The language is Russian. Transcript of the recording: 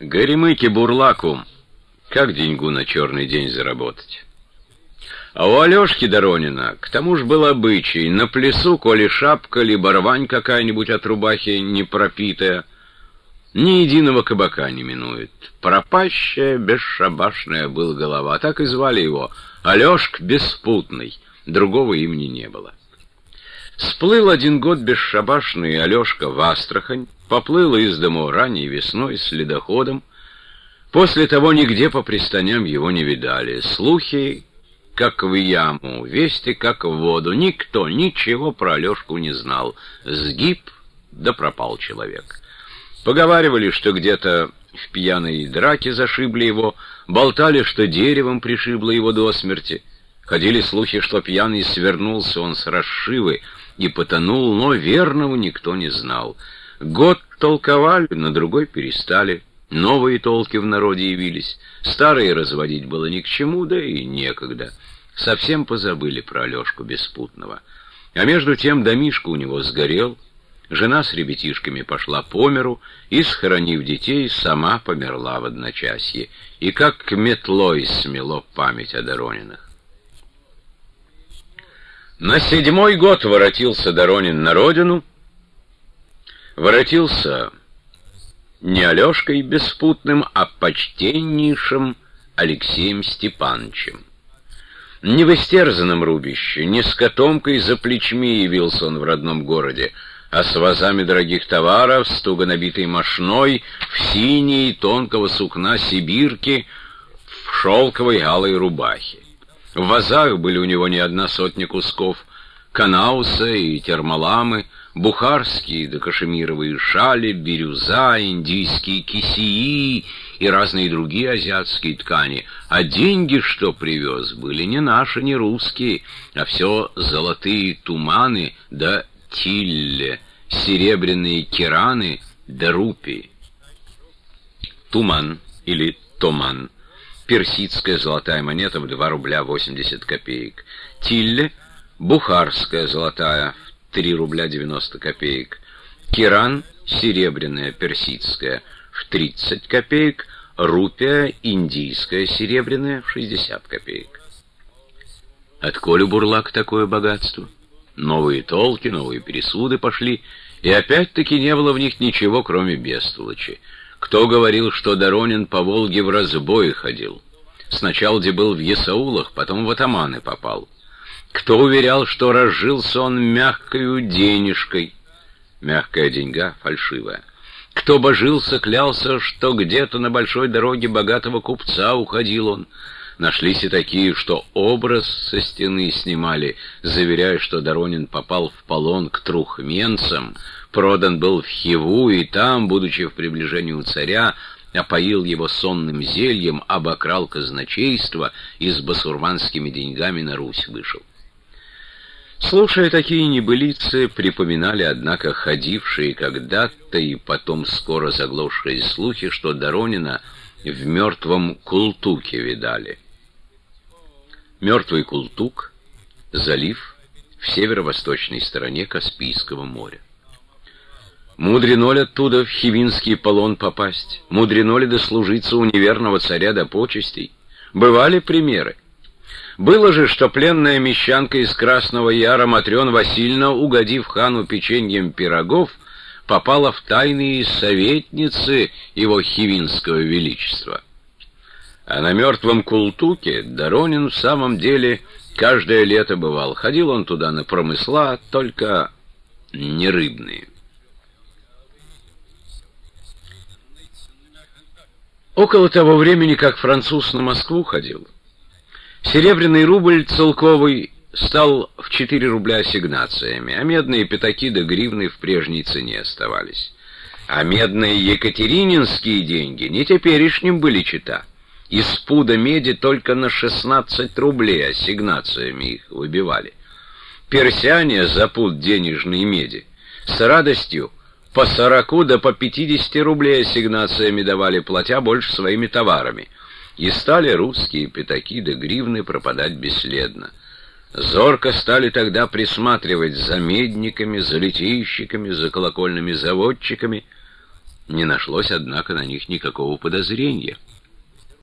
Горемыке бурлаку, как деньгу на черный день заработать? А у Алешки Доронина, к тому же был обычай, на плесу, коли шапка, либо рвань какая-нибудь от рубахи не пропитая, ни единого кабака не минует. Пропащая, бесшабашная был голова, так и звали его, Алешка Беспутный, другого имени не было. Сплыл один год бесшабашный Алешка в Астрахань, поплыл из дому ранней весной с ледоходом. После того нигде по пристаням его не видали. Слухи, как в яму, вести, как в воду. Никто ничего про Алешку не знал. Сгиб, да пропал человек. Поговаривали, что где-то в пьяной драке зашибли его, болтали, что деревом пришибло его до смерти. Ходили слухи, что пьяный свернулся он с расшивы и потонул, но верного никто не знал. Год толковали, на другой перестали. Новые толки в народе явились. Старые разводить было ни к чему, да и некогда. Совсем позабыли про Алешку Беспутного. А между тем домишко у него сгорел, жена с ребятишками пошла по миру и, схоронив детей, сама померла в одночасье. И как метлой смело память о Доронинах. На седьмой год воротился Доронин на родину, воротился не Алешкой Беспутным, а почтеннейшим Алексеем Степановичем. Не в истерзанном рубище, не с котомкой за плечми явился он в родном городе, а с вазами дорогих товаров, с туго набитой мошной, в синей тонкого сукна сибирки, в шелковой алой рубахе. В вазах были у него не одна сотня кусков канауса и термаламы, бухарские да кашемировые шали, бирюза, индийские кисии и разные другие азиатские ткани. А деньги, что привез, были не наши, не русские, а все золотые туманы да тилле, серебряные кираны да рупии. Туман или томан — персидская золотая монета в 2 рубля 80 копеек. Тилле — бухарская золотая в 3 рубля 90 копеек, киран серебряная персидская в 30 копеек, рупия индийская серебряная в 60 копеек. Отколе бурлак такое богатство? Новые толки, новые пересуды пошли, и опять-таки не было в них ничего, кроме бестолочи. Кто говорил, что Доронин по Волге в разбой ходил? Сначала где был в Есаулах, потом в атаманы попал. Кто уверял, что разжился он мягкою денежкой? Мягкая деньга фальшивая. Кто божился, клялся, что где-то на большой дороге богатого купца уходил он. Нашлись и такие, что образ со стены снимали, заверяя, что Доронин попал в полон к трухменцам, продан был в Хиву, и там, будучи в приближении у царя, опоил его сонным зельем, обокрал казначейство и с басурманскими деньгами на Русь вышел. Слушая такие небылицы, припоминали, однако, ходившие когда-то и потом скоро заглохшие слухи, что Доронина в мертвом Култуке видали. Мертвый Култук — залив в северо-восточной стороне Каспийского моря. Мудрено ли оттуда в Хивинский полон попасть? Мудрено ли дослужиться у неверного царя до почестей? Бывали примеры. Было же, что пленная мещанка из Красного Яра Матрен Васильевна, угодив хану печеньем пирогов, попала в тайные советницы его хивинского величества. А на мертвом Култуке Доронин в самом деле каждое лето бывал. Ходил он туда на промысла, только не рыбные. Около того времени, как француз на Москву ходил, Серебряный рубль целковый стал в 4 рубля ассигнациями, а медные пятаки до гривны в прежней цене оставались. А медные екатерининские деньги не теперешним были чита. Из пуда меди только на 16 рублей ассигнациями их выбивали. Персяне за пуд денежной меди с радостью по 40 да по 50 рублей ассигнациями давали, платя больше своими товарами — и стали русские пятаки да гривны пропадать бесследно. Зорко стали тогда присматривать за медниками, за литейщиками, за колокольными заводчиками. Не нашлось, однако, на них никакого подозрения —